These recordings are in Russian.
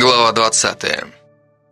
Глава 20.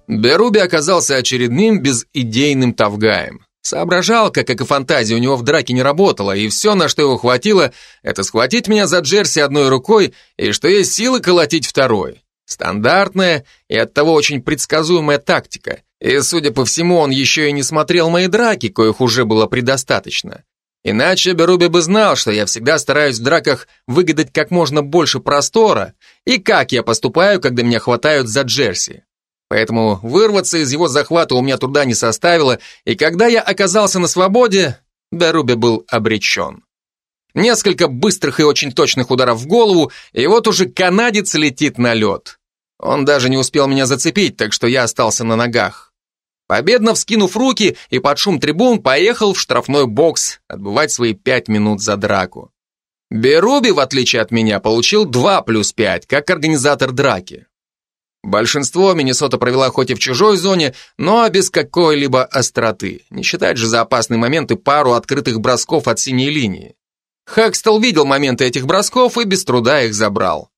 Беруби оказался очередным безидейным тавгаем. Соображалка, как и фантазия, у него в драке не работала, и все, на что его хватило, это схватить меня за джерси одной рукой, и что есть силы колотить второй. Стандартная и оттого очень предсказуемая тактика. И, судя по всему, он еще и не смотрел мои драки, коих уже было предостаточно. Иначе Беруби бы знал, что я всегда стараюсь в драках выгадать как можно больше простора, и как я поступаю, когда меня хватают за джерси. Поэтому вырваться из его захвата у меня труда не составило, и когда я оказался на свободе, Беруби был обречен. Несколько быстрых и очень точных ударов в голову, и вот уже канадец летит на лед. Он даже не успел меня зацепить, так что я остался на ногах. Победно вскинув руки и под шум трибун, поехал в штрафной бокс отбывать свои пять минут за драку. Беруби, в отличие от меня, получил 2 плюс 5, как организатор драки. Большинство Миннесота провела хоть и в чужой зоне, но без какой-либо остроты. Не считать же за опасные моменты пару открытых бросков от синей линии. Хэкстел видел моменты этих бросков и без труда их забрал.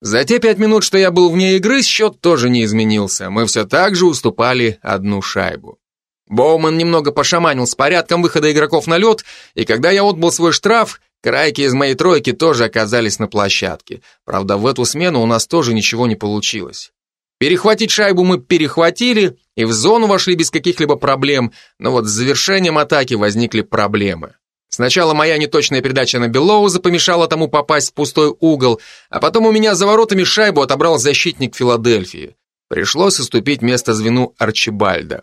За те пять минут, что я был вне игры, счет тоже не изменился. Мы все так же уступали одну шайбу. Боуман немного пошаманил с порядком выхода игроков на лед, и когда я отбыл свой штраф, крайки из моей тройки тоже оказались на площадке. Правда, в эту смену у нас тоже ничего не получилось. Перехватить шайбу мы перехватили и в зону вошли без каких-либо проблем, но вот с завершением атаки возникли проблемы. Сначала моя неточная передача на Белоуза помешала тому попасть в пустой угол, а потом у меня за воротами шайбу отобрал защитник Филадельфии. Пришлось уступить место звену Арчибальда.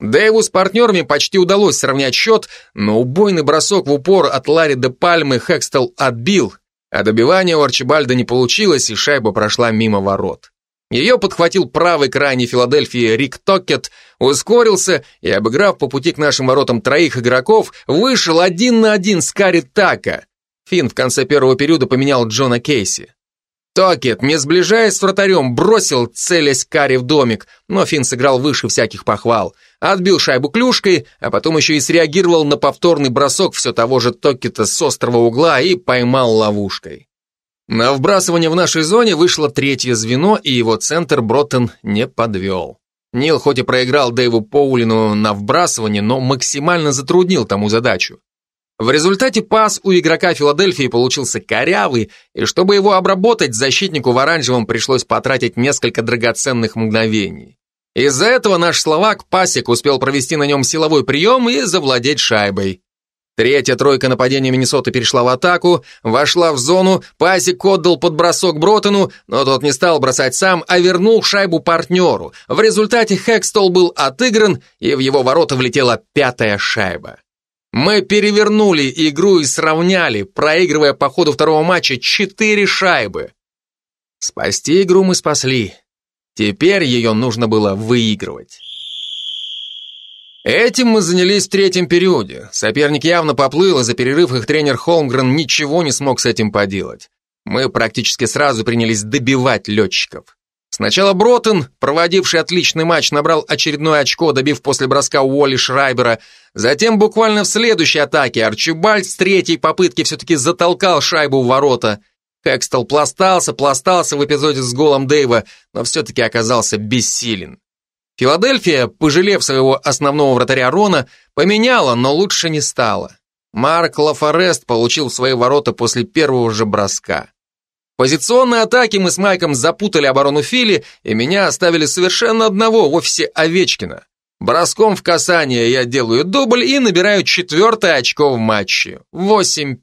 Дэйву с партнерами почти удалось сравнять счет, но убойный бросок в упор от Ларри де Пальмы Хекстел отбил, а добивания у Арчибальда не получилось, и шайба прошла мимо ворот. Ее подхватил правый крайний Филадельфии Рик Токет, ускорился и, обыграв по пути к нашим воротам троих игроков, вышел один на один с Карри Така. Финн в конце первого периода поменял Джона Кейси. Токет, не сближаясь с вратарем, бросил, целясь Карри в домик, но Финн сыграл выше всяких похвал. Отбил шайбу клюшкой, а потом еще и среагировал на повторный бросок все того же Токета с острого угла и поймал ловушкой. На вбрасывание в нашей зоне вышло третье звено, и его центр Броттон не подвел. Нил хоть и проиграл Дэйву Поулину на вбрасывание, но максимально затруднил тому задачу. В результате пас у игрока Филадельфии получился корявый, и чтобы его обработать, защитнику в оранжевом пришлось потратить несколько драгоценных мгновений. Из-за этого наш словак Пасик успел провести на нем силовой прием и завладеть шайбой. Третья тройка нападения Миннесоты перешла в атаку, вошла в зону, Пасик отдал под бросок Бротону, но тот не стал бросать сам, а вернул шайбу партнеру. В результате Хэкстол был отыгран, и в его ворота влетела пятая шайба. Мы перевернули игру и сравняли, проигрывая по ходу второго матча четыре шайбы. Спасти игру мы спасли. Теперь ее нужно было выигрывать. Этим мы занялись в третьем периоде. Соперник явно поплыл, и за перерыв их тренер Холмгрен ничего не смог с этим поделать. Мы практически сразу принялись добивать летчиков. Сначала Бротон, проводивший отличный матч, набрал очередное очко, добив после броска Уолли Шрайбера. Затем буквально в следующей атаке Арчибальд с третьей попытки все-таки затолкал шайбу в ворота. Хэкстел пластался, пластался в эпизоде с голом Дэйва, но все-таки оказался бессилен. Филадельфия, пожалев своего основного вратаря Рона, поменяла, но лучше не стало. Марк Лафорест получил свои ворота после первого же броска. В позиционной атаке мы с Майком запутали оборону Фили, и меня оставили совершенно одного в офисе Овечкина. Броском в касание я делаю дубль и набираю четвертое очко в матче. 8-5.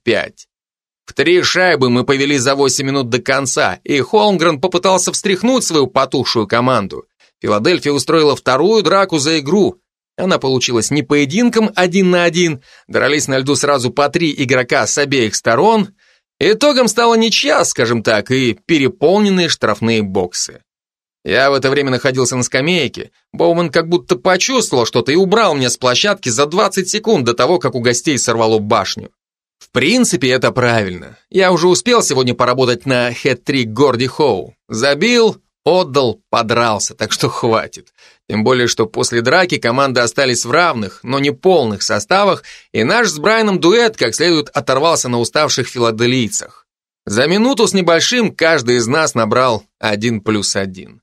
В три шайбы мы повели за 8 минут до конца, и Холмгрен попытался встряхнуть свою потухшую команду. Филадельфия устроила вторую драку за игру. Она получилась не поединком один на один, дрались на льду сразу по три игрока с обеих сторон. Итогом стала ничья, скажем так, и переполненные штрафные боксы. Я в это время находился на скамейке. Боуман как будто почувствовал что-то и убрал меня с площадки за 20 секунд до того, как у гостей сорвало башню. В принципе, это правильно. Я уже успел сегодня поработать на хэт-трик Горди Хоу. Забил, Отдал, подрался, так что хватит. Тем более, что после драки команды остались в равных, но не полных составах, и наш с Брайаном дуэт как следует оторвался на уставших филаделийцах. За минуту с небольшим каждый из нас набрал один плюс один.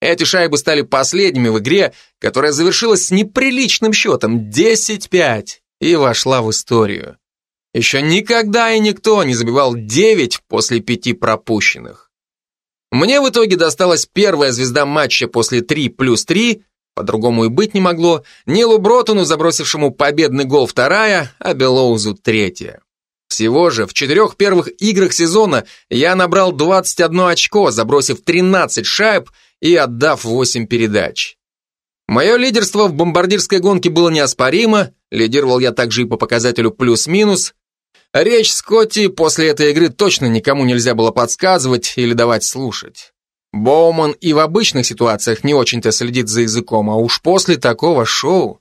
Эти шайбы стали последними в игре, которая завершилась с неприличным счетом 10-5 и вошла в историю. Еще никогда и никто не забивал 9 после пяти пропущенных. Мне в итоге досталась первая звезда матча после 3 плюс 3, по-другому и быть не могло, Нилу Бротону, забросившему победный гол вторая, а Белоузу третья. Всего же в четырех первых играх сезона я набрал 21 очко, забросив 13 шайб и отдав 8 передач. Мое лидерство в бомбардирской гонке было неоспоримо, лидировал я также и по показателю плюс-минус. Речь Скотти после этой игры точно никому нельзя было подсказывать или давать слушать. Боуман и в обычных ситуациях не очень-то следит за языком, а уж после такого шоу.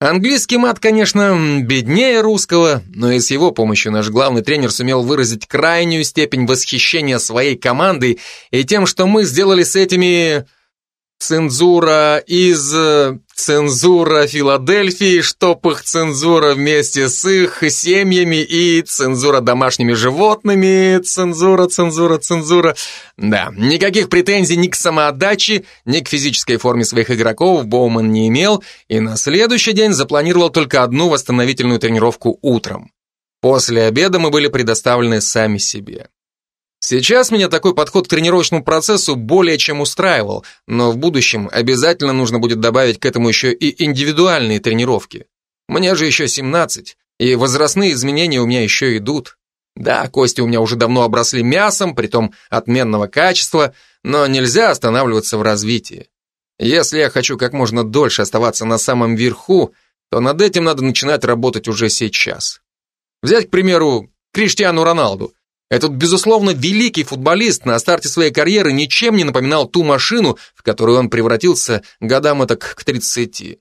Английский мат, конечно, беднее русского, но и с его помощью наш главный тренер сумел выразить крайнюю степень восхищения своей командой и тем, что мы сделали с этими Цензура из... Цензура Филадельфии, чтоб их цензура вместе с их семьями и цензура домашними животными, цензура, цензура, цензура. Да, никаких претензий ни к самоотдаче, ни к физической форме своих игроков Боуман не имел и на следующий день запланировал только одну восстановительную тренировку утром. После обеда мы были предоставлены сами себе. Сейчас меня такой подход к тренировочному процессу более чем устраивал, но в будущем обязательно нужно будет добавить к этому еще и индивидуальные тренировки. Мне же еще 17, и возрастные изменения у меня еще идут. Да, кости у меня уже давно обросли мясом, притом отменного качества, но нельзя останавливаться в развитии. Если я хочу как можно дольше оставаться на самом верху, то над этим надо начинать работать уже сейчас. Взять, к примеру, Криштиану Роналду – этот, безусловно, великий футболист на старте своей карьеры ничем не напоминал ту машину, в которую он превратился годам так к 30.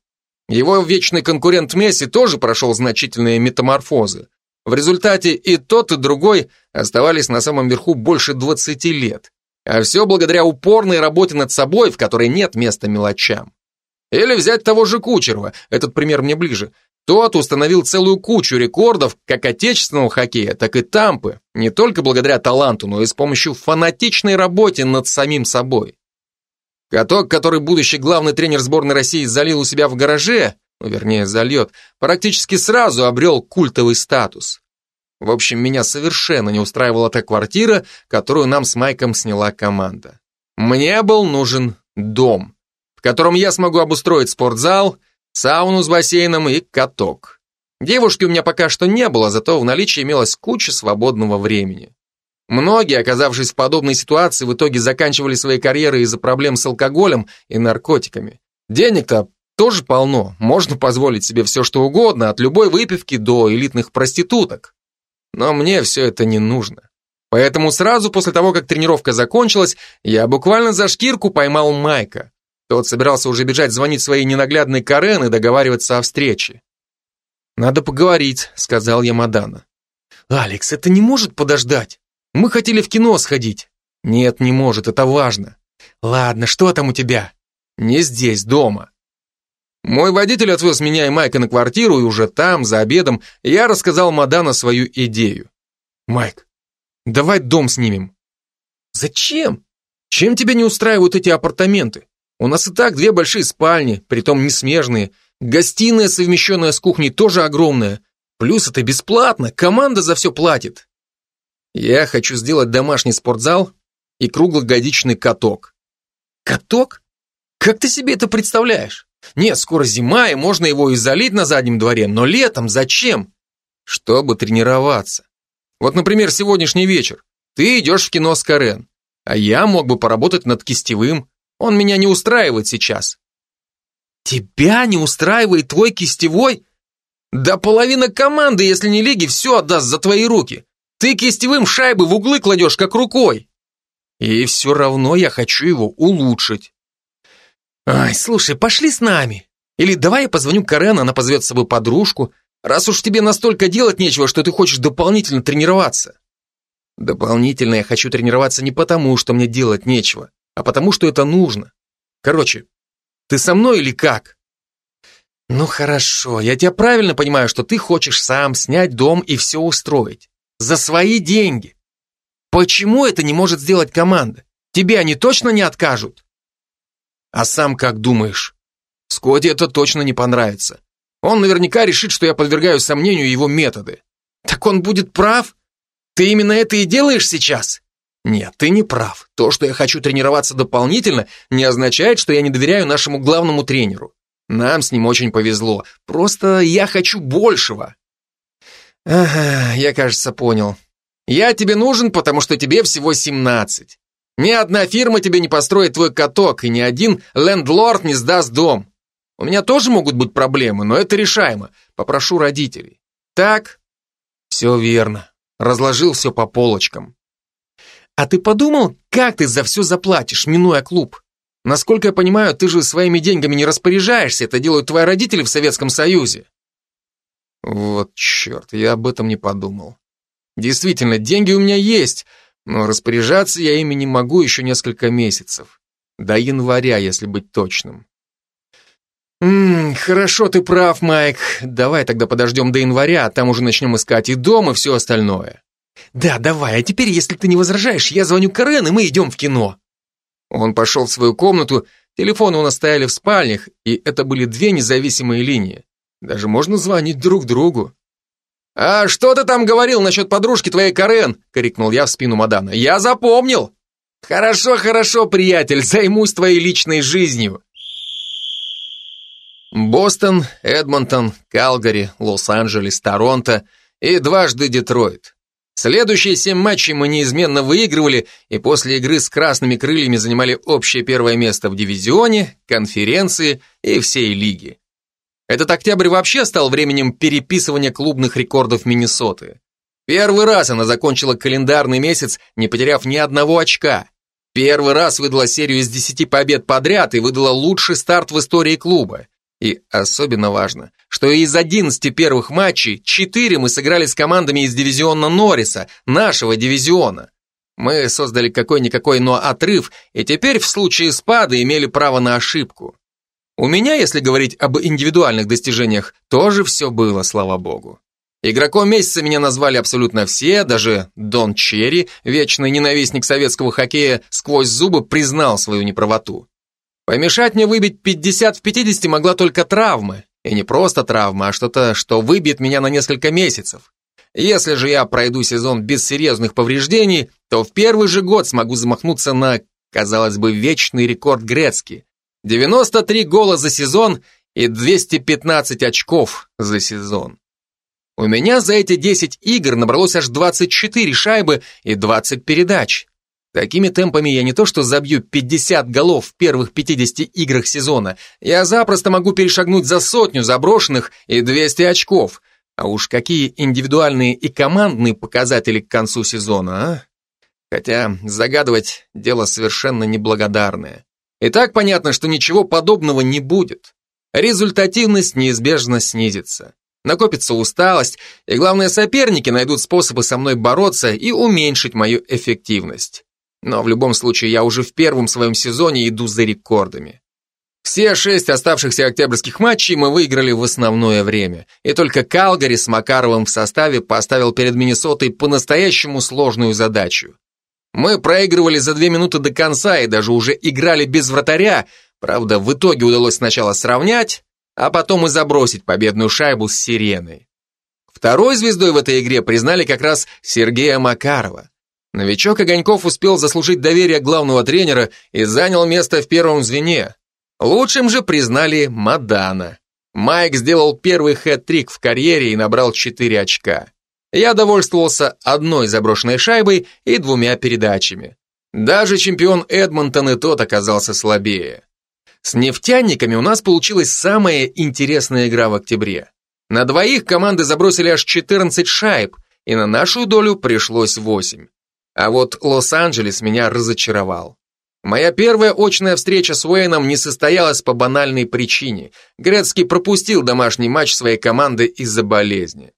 Его вечный конкурент Месси тоже прошел значительные метаморфозы. В результате и тот, и другой оставались на самом верху больше 20 лет. А все благодаря упорной работе над собой, в которой нет места мелочам. Или взять того же Кучерова, этот пример мне ближе. Тот установил целую кучу рекордов как отечественного хоккея, так и тампы, не только благодаря таланту, но и с помощью фанатичной работы над самим собой. Каток, который будущий главный тренер сборной России залил у себя в гараже, ну, вернее, зальет, практически сразу обрел культовый статус. В общем, меня совершенно не устраивала та квартира, которую нам с Майком сняла команда. Мне был нужен дом, в котором я смогу обустроить спортзал – сауну с бассейном и каток. Девушки у меня пока что не было, зато в наличии имелась куча свободного времени. Многие, оказавшись в подобной ситуации, в итоге заканчивали свои карьеры из-за проблем с алкоголем и наркотиками. Денег-то тоже полно, можно позволить себе все что угодно, от любой выпивки до элитных проституток. Но мне все это не нужно. Поэтому сразу после того, как тренировка закончилась, я буквально за шкирку поймал Майка. Тот собирался уже бежать звонить своей ненаглядной Карен и договариваться о встрече. «Надо поговорить», — сказал я Мадана. «Алекс, это не может подождать. Мы хотели в кино сходить». «Нет, не может, это важно». «Ладно, что там у тебя?» «Не здесь, дома». Мой водитель отвез меня и Майка на квартиру, и уже там, за обедом, я рассказал Мадана свою идею. «Майк, давай дом снимем». «Зачем? Чем тебя не устраивают эти апартаменты? У нас и так две большие спальни, притом не смежные. Гостиная, совмещенная с кухней, тоже огромная. Плюс это бесплатно, команда за все платит. Я хочу сделать домашний спортзал и круглогодичный каток. Каток? Как ты себе это представляешь? Нет, скоро зима, и можно его и залить на заднем дворе, но летом зачем? Чтобы тренироваться. Вот, например, сегодняшний вечер. Ты идешь в кино с Карен, а я мог бы поработать над кистевым, он меня не устраивает сейчас. Тебя не устраивает твой кистевой? Да половина команды, если не лиги, все отдаст за твои руки. Ты кистевым шайбы в углы кладешь, как рукой. И все равно я хочу его улучшить. Ай, слушай, пошли с нами. Или давай я позвоню Карен, она позовет с собой подружку, раз уж тебе настолько делать нечего, что ты хочешь дополнительно тренироваться. Дополнительно я хочу тренироваться не потому, что мне делать нечего, а потому что это нужно. Короче, ты со мной или как? Ну хорошо, я тебя правильно понимаю, что ты хочешь сам снять дом и все устроить. За свои деньги. Почему это не может сделать команда? Тебе они точно не откажут? А сам как думаешь? Скотти это точно не понравится. Он наверняка решит, что я подвергаю сомнению его методы. Так он будет прав? Ты именно это и делаешь сейчас? Нет, ты не прав. То, что я хочу тренироваться дополнительно, не означает, что я не доверяю нашему главному тренеру. Нам с ним очень повезло. Просто я хочу большего. Ага, я, кажется, понял. Я тебе нужен, потому что тебе всего 17. Ни одна фирма тебе не построит твой каток, и ни один лендлорд не сдаст дом. У меня тоже могут быть проблемы, но это решаемо. Попрошу родителей. Так? Все верно. Разложил все по полочкам. А ты подумал, как ты за все заплатишь, минуя клуб? Насколько я понимаю, ты же своими деньгами не распоряжаешься, это делают твои родители в Советском Союзе. Вот черт, я об этом не подумал. Действительно, деньги у меня есть, но распоряжаться я ими не могу еще несколько месяцев. До января, если быть точным. «Ммм, хорошо, ты прав, Майк. Давай тогда подождем до января, а там уже начнем искать и дом, и все остальное». «Да, давай, а теперь, если ты не возражаешь, я звоню Карен, и мы идем в кино». Он пошел в свою комнату, телефоны у нас стояли в спальнях, и это были две независимые линии. Даже можно звонить друг другу. «А что ты там говорил насчет подружки твоей Карен?» — крикнул я в спину Мадана. «Я запомнил!» «Хорошо, хорошо, приятель, займусь твоей личной жизнью!» Бостон, Эдмонтон, Калгари, Лос-Анджелес, Торонто и дважды Детройт. Следующие семь матчей мы неизменно выигрывали и после игры с красными крыльями занимали общее первое место в дивизионе, конференции и всей лиге. Этот октябрь вообще стал временем переписывания клубных рекордов Миннесоты. Первый раз она закончила календарный месяц, не потеряв ни одного очка. Первый раз выдала серию из 10 побед подряд и выдала лучший старт в истории клуба. И особенно важно, что из 11 первых матчей 4 мы сыграли с командами из дивизиона Норриса, нашего дивизиона. Мы создали какой-никакой, но отрыв, и теперь в случае спада имели право на ошибку. У меня, если говорить об индивидуальных достижениях, тоже все было, слава богу. Игроком месяца меня назвали абсолютно все, даже Дон Черри, вечный ненавистник советского хоккея, сквозь зубы признал свою неправоту. Помешать мне выбить 50 в 50 могла только травма. И не просто травма, а что-то, что выбьет меня на несколько месяцев. Если же я пройду сезон без серьезных повреждений, то в первый же год смогу замахнуться на, казалось бы, вечный рекорд Грецки 93 гола за сезон и 215 очков за сезон. У меня за эти 10 игр набралось аж 24 шайбы и 20 передач. Такими темпами я не то что забью 50 голов в первых 50 играх сезона, я запросто могу перешагнуть за сотню заброшенных и 200 очков. А уж какие индивидуальные и командные показатели к концу сезона, а? Хотя загадывать дело совершенно неблагодарное. И так понятно, что ничего подобного не будет. Результативность неизбежно снизится. Накопится усталость, и главное, соперники найдут способы со мной бороться и уменьшить мою эффективность. Но в любом случае я уже в первом своем сезоне иду за рекордами. Все шесть оставшихся октябрьских матчей мы выиграли в основное время, и только Калгари с Макаровым в составе поставил перед Миннесотой по-настоящему сложную задачу. Мы проигрывали за две минуты до конца и даже уже играли без вратаря, правда, в итоге удалось сначала сравнять, а потом и забросить победную шайбу с Сиреной. Второй звездой в этой игре признали как раз Сергея Макарова. Новичок Огоньков успел заслужить доверие главного тренера и занял место в первом звене. Лучшим же признали Мадана. Майк сделал первый хэт-трик в карьере и набрал 4 очка. Я довольствовался одной заброшенной шайбой и двумя передачами. Даже чемпион Эдмонтон и тот оказался слабее. С нефтяниками у нас получилась самая интересная игра в октябре. На двоих команды забросили аж 14 шайб, и на нашу долю пришлось 8. А вот Лос-Анджелес меня разочаровал. Моя первая очная встреча с Уэйном не состоялась по банальной причине. Грецкий пропустил домашний матч своей команды из-за болезни.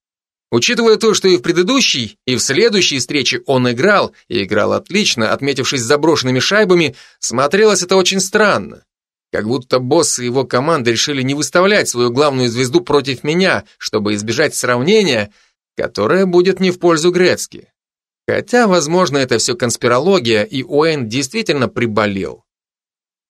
Учитывая то, что и в предыдущей, и в следующей встрече он играл, и играл отлично, отметившись заброшенными шайбами, смотрелось это очень странно. Как будто босс и его команда решили не выставлять свою главную звезду против меня, чтобы избежать сравнения, которое будет не в пользу Грецки. Хотя, возможно, это все конспирология, и Уэйн действительно приболел.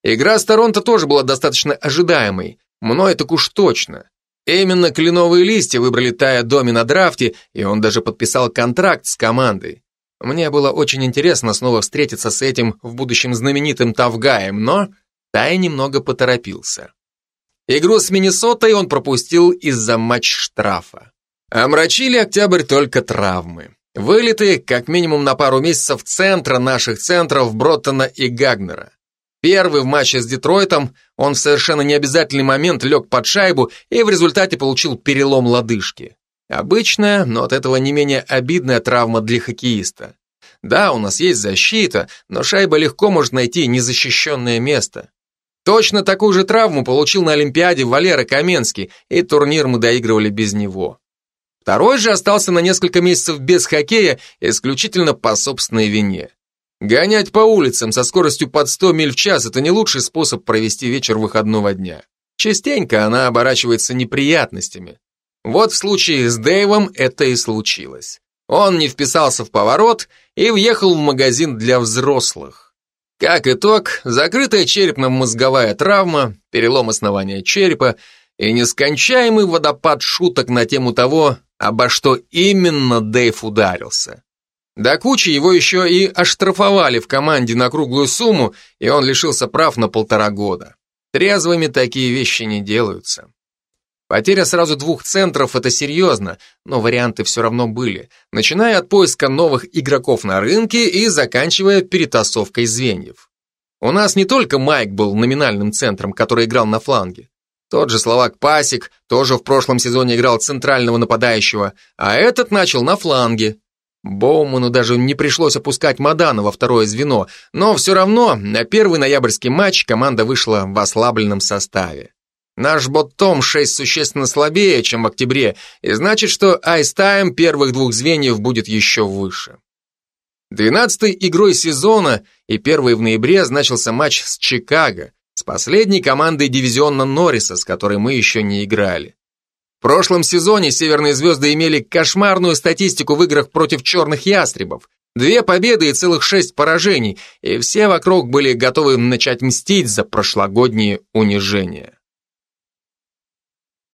Игра с Торонто тоже была достаточно ожидаемой, мной так уж точно. Именно кленовые листья выбрали Тая Доми на драфте, и он даже подписал контракт с командой. Мне было очень интересно снова встретиться с этим в будущем знаменитым Тавгаем, но Тай немного поторопился. Игру с Миннесотой он пропустил из-за матч-штрафа. Омрачили октябрь только травмы. Вылеты как минимум на пару месяцев центра наших центров Броттона и Гагнера. Первый в матче с Детройтом он в совершенно необязательный момент лег под шайбу и в результате получил перелом лодыжки. Обычная, но от этого не менее обидная травма для хоккеиста. Да, у нас есть защита, но шайба легко может найти незащищенное место. Точно такую же травму получил на Олимпиаде Валера Каменский, и турнир мы доигрывали без него. Второй же остался на несколько месяцев без хоккея исключительно по собственной вине. Гонять по улицам со скоростью под 100 миль в час – это не лучший способ провести вечер выходного дня. Частенько она оборачивается неприятностями. Вот в случае с Дэйвом это и случилось. Он не вписался в поворот и въехал в магазин для взрослых. Как итог, закрытая черепно-мозговая травма, перелом основания черепа и нескончаемый водопад шуток на тему того, обо что именно Дэйв ударился. До кучи его еще и оштрафовали в команде на круглую сумму, и он лишился прав на полтора года. Трезвыми такие вещи не делаются. Потеря сразу двух центров – это серьезно, но варианты все равно были, начиная от поиска новых игроков на рынке и заканчивая перетасовкой звеньев. У нас не только Майк был номинальным центром, который играл на фланге. Тот же словак Пасик тоже в прошлом сезоне играл центрального нападающего, а этот начал на фланге. Боуману даже не пришлось опускать Мадана во второе звено, но все равно на первый ноябрьский матч команда вышла в ослабленном составе. Наш bottom 6 существенно слабее, чем в октябре, и значит, что ice time первых двух звеньев будет еще выше. Двенадцатой игрой сезона и первый в ноябре значился матч с Чикаго, с последней командой дивизиона Норриса, с которой мы еще не играли. В прошлом сезоне северные звезды имели кошмарную статистику в играх против черных ястребов. Две победы и целых шесть поражений, и все вокруг были готовы начать мстить за прошлогодние унижения.